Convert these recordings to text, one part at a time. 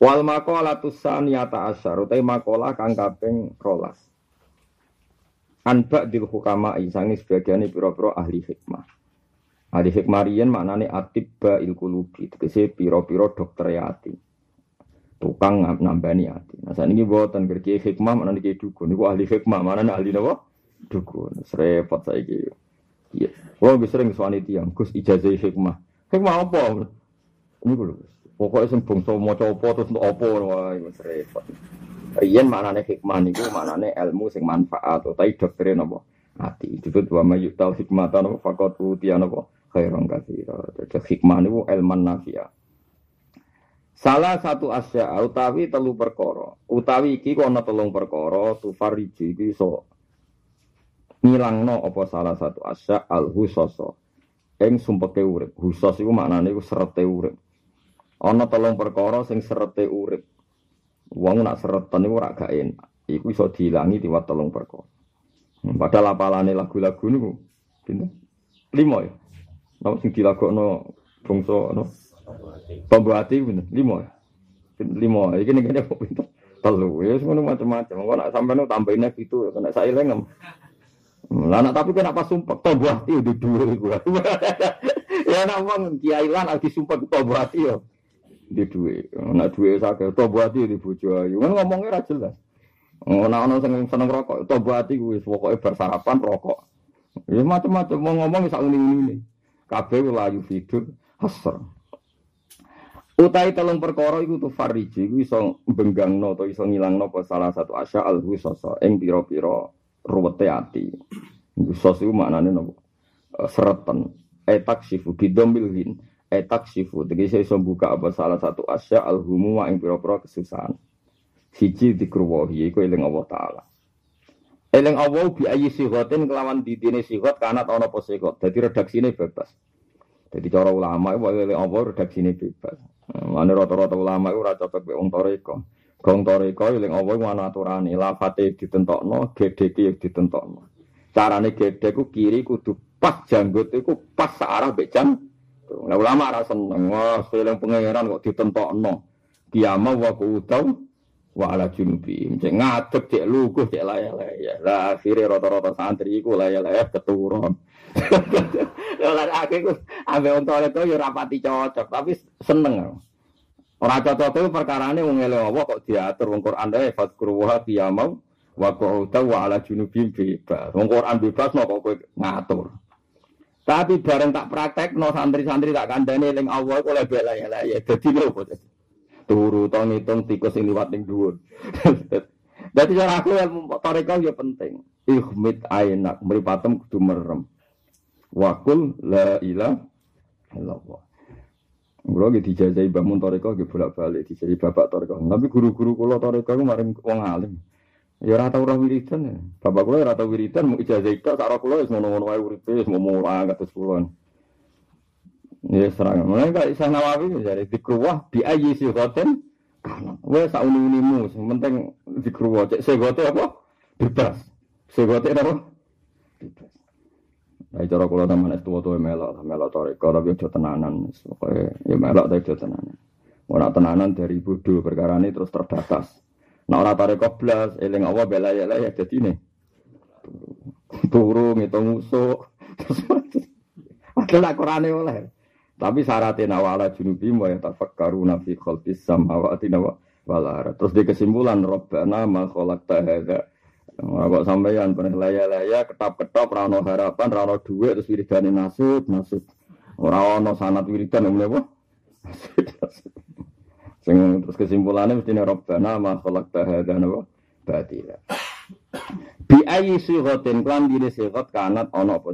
Wal makola tusaniyata asyar utai makola kang kaping rolas. Anba dil hukama isangi sebagian piro-piro ahli hikmah. Ahli hikmah riyen maknane atibba il kulubi, tegese piro-piro dokter hati. Tukang nambani hati. Nah saat ini buatan kerja hikmah mana nih dukun. Niku ahli hikmah mana nih ahli napa? Dukun. Serepot saya gitu. Iya. Kalau bisa sering suami tiang, gus ijazah hikmah. Hikmah apa? Ini gue Pokoknya sing bangsa maca apa terus apa wah iku repot. Riyen maknane hikmah niku maknane ilmu sing manfaat utawi doktrin apa ati. Disebut wa mayu tal hikmatan apa faqat utiya apa khairan katsira. Jadi hikmah niku ilman nafi'a. Salah satu asya utawi telu perkara. Utawi iki kok ana telung perkara tufariji iki iso ngilangno apa salah satu asya al husasa. Ing sumpeke urip. Husos iku maknane iku serete urip. Ana tolong perkara sing serete urip. Wong nak seretan iku ora gak enak. Iku iso diilangi liwat tolong perkara. Hmm, padahal apalane lagu-lagu niku pinten? Lima ya. Napa sing dilagokno bangsa no? Pembuati pinten? Lima ya. Lima. Iki ning kene kok pinten? Telu. Ya ngono macam-macam. Kok nak sampean tambahin itu kena saileng. Lah nak tapi kenapa sumpah tobuati di dua iku. ya nak wong kiai lan lagi sumpah tobuati yo di duwe. Nek duwe sakit, tobat di bojo ayu. Kan ngomongnya ra jelas. Ora ana sing seneng rokok, tobat iku wis pokoke bar sarapan rokok. Ya macam-macam mau ngomong sak ngene-ngene. Kabeh layu fidur hasr. Utai telung perkara iku tu fariji iku iso benggangno atau iso ngilangno apa salah satu asya al husasa ing pira-pira ruwete ati. Husos iku maknane napa? Sereten. Etak sifu bidombil hin etak sifu tegese iso buka apa salah satu asya alhumu wa ing pira-pira kesusahan. Siji dikruwahi iku eling Allah taala. Eling Allah bi ayi sihotin kelawan didine sihot kanat ana apa sihot dadi redaksine bebas. Jadi cara ulama itu eling Allah redaksine bebas. Mane rata-rata ulama itu ora cocok mek wong toreko. Gong toreko eling Allah iku ana aturane, lafate ditentokno, gedeke ditentokno. Carane gedhe ku kiri kudu pas janggut iku pas searah mek jang Nah ulama rasa seneng, wah seling pangeran kok ditentokno. Kiamah wa kuutau wa ala junubi. Cek ngadeg cek lugu cek laya-laya. Lah akhirnya rata-rata santri iku laya-laya keturun. Lah aku iku ambek wong itu ya rapati cocok, tapi seneng. Ora cocok itu perkara ini eling Allah kok diatur wong Quran ae fadkuru wa qiyamau wa qu'uda wa ala junubi bebas. Wong Quran bebas kok kowe ngatur. Tapi bareng tak praktek no santri-santri tak kandani ling Allah oleh bela ya lah ya. Jadi lho Turu to ngitung tikus sing liwat ning dhuwur. Dadi cara aku ilmu toreko ya penting. Ihmit ainak mripatem kudu merem. Wakul la ilaha illallah. Kulo ge dijajahi bangun toreko ge bolak-balik dijajahi bapak toreko. Tapi guru-guru kula toreko ku maring wong alim. Ya ora tau ora wiridan ya. Bapak kula ora tau wiridan mau ijazah itu karo kula wis ngono-ngono wae uripe wis murah kados kula. Ya serang. Mulai gak isa nawawi jare dikruwah bi ayyi kana. Wes sak uni-unimu sing penting dikruwah cek segote apa? Bebas. Segote apa? Bebas. Nah, cara kula teman es tua-tua melok, melok toriko, tapi aja tenanan. Pokoknya ya melok tapi tenanan. Ora tenanan dari bodoh perkara ini terus terbatas. Nah ora tareko blas, eling Allah bela ya ya dadi ne. Turu ngitung musuh. Adalah Qur'ane oleh. Tapi syaratnya nawala junubi wa yatafakkaruna fi khalqis samawati wa wal Terus di kesimpulan Rabbana ma khalaqta hadza kok sampeyan penilaya-laya ketap-ketap rano harapan, rano duit terus wiridane nasib, nasib. Ora ana sanat wiridan ngene apa? Nasib, nasib. Sing terus kesimpulannya mesti Rabbana ma khalaqta hadza wa batila. Bi ayyi sighatin kan dine sighat kanat ana apa.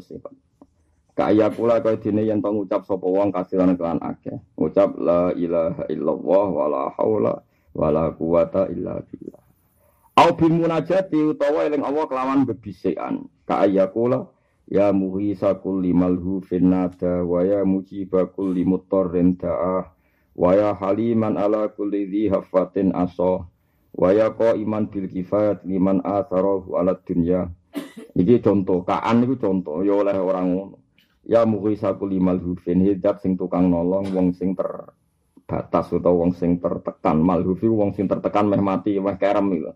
Kaya kula kaya dene yen to ngucap sapa wong kasiran kelan akeh. Ngucap la ilaha illallah wala haula wala quwata illa billah. Au bil munajati utawa eling Allah kelawan bebisikan. Kaya kula ya muhisa kulli malhu finnada wa ya mujibah kulli mutarrin da'ah Waya haliman ala kulli dhi hafatin aso Waya ko iman bil kifayat liman atharahu ala dunya. Iki contoh, kaan itu contoh, ya oleh orang ngono. Ya muhi saku limal hufin hidat sing tukang nolong wong sing ter batas utawa wong sing tertekan. Malhuf iku wong sing tertekan meh mati meh kerem iku.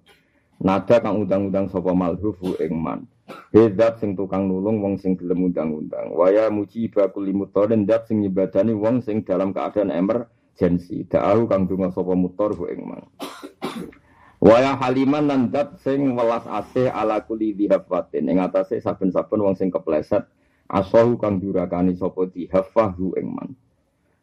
Nada kang undang-undang sapa malhuf ing man. Hedat sing tukang nulung wong sing gelem undang-undang. Waya muji bakul dan dat sing nyibadani wong sing dalam keadaan emergency da'ahu kang donga sapa mutor ing man Waya haliman nan dat sing welas asih ala kuli dihafatin ing atase saben-saben wong sing kepleset asahu kang durakani sapa dihafahu ing man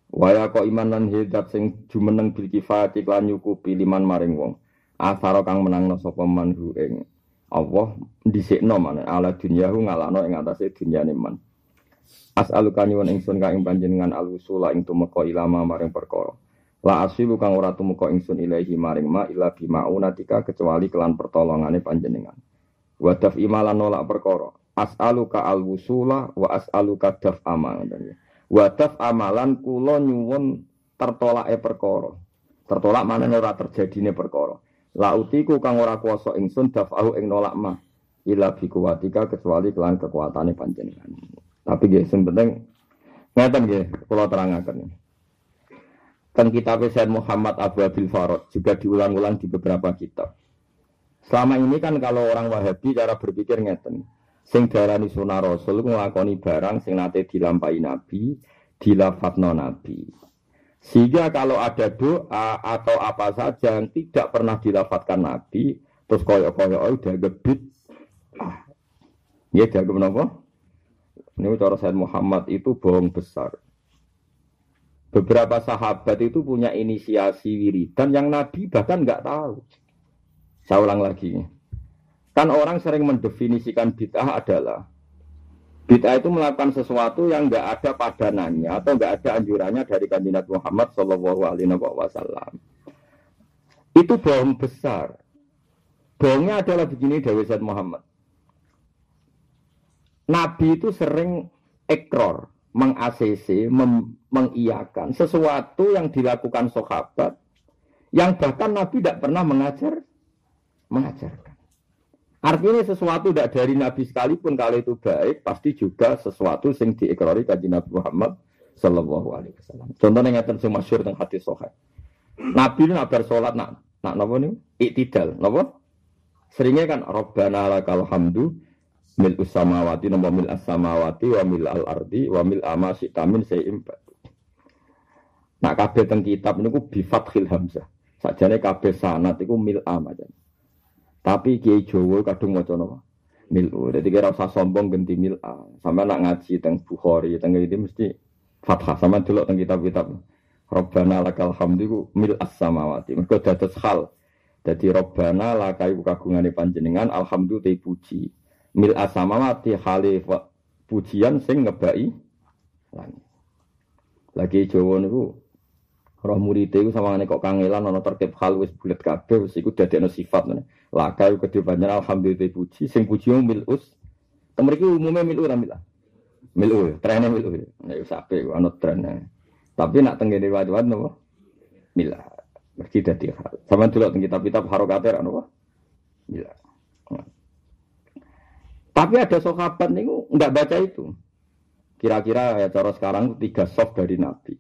Waya kok iman lan hidat sing jumeneng bil kifati lan nyukupi liman maring wong. Asara kang menangno sapa man ing Allah dhisikno maneh. Ala dunyahu ngalano ing atase dunyane man. As'aluka nyuwun ingsun ka ing panjenengan al-usula ing tumeka ilama maring perkara. La asilu kang ora tumeka ingsun ilahi maring ma ila bimaunatika kecuali kelan pertolongane panjenengan. Wa daf imalan nolak perkara. As'aluka al-wusula wa as'aluka daf amal. Wadaf amalan kulo nyuwun tertolak e perkara. Tertolak mana ora terjadine perkara. La utiku kang ora kuasa ingsun dafahu ing nolak mah ila bi kuwatika kecuali kelan kekuatane panjenengan. Tapi nggih sing penting ngeten nggih kula terangaken. Kan kitab Sayyid Muhammad Abu Abil Farad juga diulang-ulang di beberapa kitab. Selama ini kan kalau orang Wahabi cara berpikir ngeten. Sing darani sunah rasul nglakoni barang sing nate dilampahi nabi, dilafatno nabi. Sehingga kalau ada doa atau apa saja yang tidak pernah dilafatkan nabi, terus koyok-koyok udah gebit. Ya jago menapa? Ini cara Said Muhammad itu bohong besar. Beberapa sahabat itu punya inisiasi wiridan yang Nabi bahkan nggak tahu. Saya ulang lagi. Kan orang sering mendefinisikan bid'ah adalah bid'ah itu melakukan sesuatu yang nggak ada padanannya atau nggak ada anjurannya dari kandidat Muhammad Shallallahu Alaihi Wasallam. Itu bohong besar. Bohongnya adalah begini Dewi Said Muhammad. Nabi itu sering ekror, meng-ACC, mengiyakan sesuatu yang dilakukan sahabat yang bahkan Nabi tidak pernah mengajar mengajarkan. Artinya sesuatu tidak dari Nabi sekalipun kalau itu baik, pasti juga sesuatu yang diikrari kaji Nabi Muhammad Sallallahu Alaihi Wasallam. Contohnya yang sing masyur tentang hadis sohail. Nabi ini nabar sholat nak nak nopo nih iktidal, nopo seringnya kan Robbana lakal hamdu mil usamawati nopo mil asamawati wa mil al ardi wa mil ama sitamin seim Nak kabeh teng kitab niku bi fathil hamzah. Sajane kabeh sanat iku mil amajan. Tapi Kiai Jawa kadung maca napa? Milu. Jadi kira usah sombong ganti mil A. Sama nak ngaji teng Bukhari, teng ini mesti fathah. Sama dulu teng kitab-kitab. Robbana lakal hamdu mil as samawati. Mergo dados hal. Jadi Robbana lakai kagungane panjenengan alhamdulillah puji. Mil as samawati hale pujian sing ngebai langit. Lagi Jawa niku roh murid sama nih kok kangelan ono tertib hal wis bulat kabeh wis iku dadekno sifat nih laka iku kedhe panjenengan alhamdulillah puji sing puji milus temriki umumnya milu ora milah milu trennya milu ya wis ape ono trennya. Tapi nak tenggene wajib nopo milah mesti dadi hal sama dulu teng kitab-kitab harokate nopo milah tapi ada sahabat nih nggak baca itu kira-kira ya cara sekarang tiga soft dari Nabi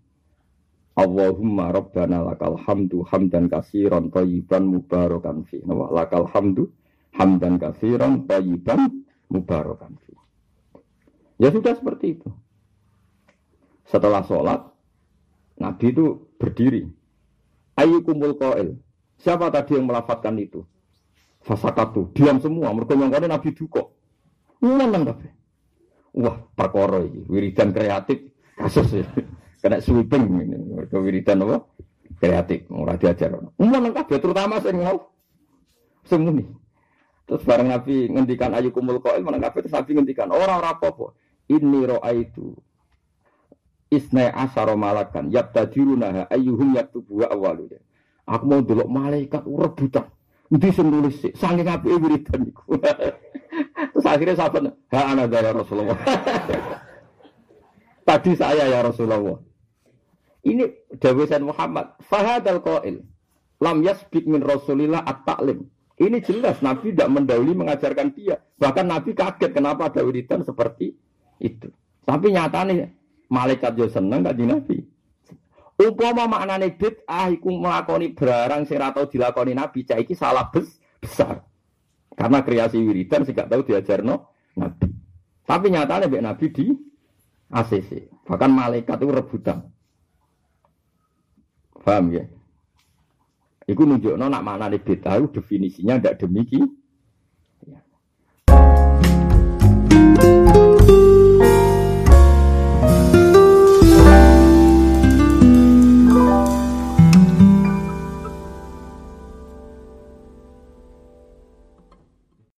Allahumma rabbana lakal hamdu hamdan kasiran tayyiban mubarakan fi. Nama lakal hamdu hamdan kasiran tayyiban mubarakan fi. Ya sudah seperti itu. Setelah sholat, Nabi itu berdiri. Ayyukumul qail. Siapa tadi yang melafatkan itu? Fasakatu. Diam semua. Mereka Nabi duko. Ngomong tapi. Wah, perkara ini. Wiridan kreatif. Kasus ya. Kena sweeping ini. Kewiridan apa? Kreatif. Ora diajar. Umum kabeh terutama sing mau. Semuni terus bareng Nabi ngendikan ayu kumul qail mana kabeh terus Nabi ngendikan ora ora apa-apa. Inni itu isna asara malakan yabtadiruna ayyuhum yaktubu awalu aku mau delok malaikat rebutan Nanti sing nulis sih, saking apike wiridan. Akhirnya sahabat, ha ana ya Rasulullah. Tadi saya ya Rasulullah. Ini Dawe Muhammad. Fahadal qail. Lam yasbik min Rasulillah at-ta'lim. Ini jelas Nabi tidak mendahului mengajarkan dia. Bahkan Nabi kaget kenapa ada wiridan seperti itu. Tapi nyatanya malaikat senang gak Nabi. Upama maknane bid'ah iku nglakoni barang sing ora dilakoni Nabi, cah iki salah bes besar. Karena kreasi wiridan sih gak tahu diajarno Nabi. Tapi nyatanya Mbak Nabi di ACC. Bahkan malaikat itu rebutan. Paham ya? Iku nunjukno nak mana nih beta definisinya tidak demikian.